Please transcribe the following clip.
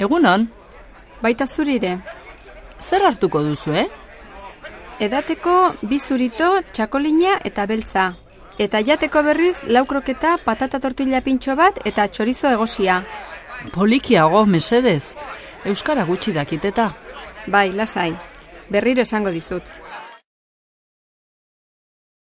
Egunon, Baita zurire, zer hartuko duzu, eh? edateko bi zurito, txakolina eta beltza. Eta jateko berriz lau kroketa, patata tortilla pintxo bat eta txorizo egosia. Polikiago, mesedez. Euskara gutxi dakiteta. Bai, lasai. Berriro esango dizut.